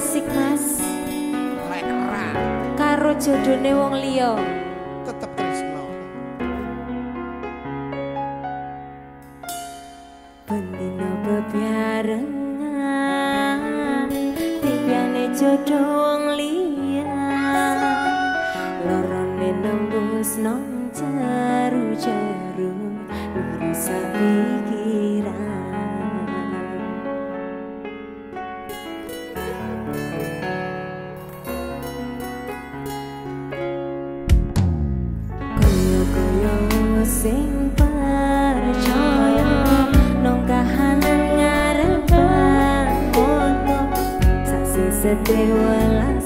asik mas. Karo jodone wong liya. Tetep tresno bendina bebarengan tibiane jodoh wong liya. Lorone nembus nong jaru-jaru ngerusak pikiran 在对我来。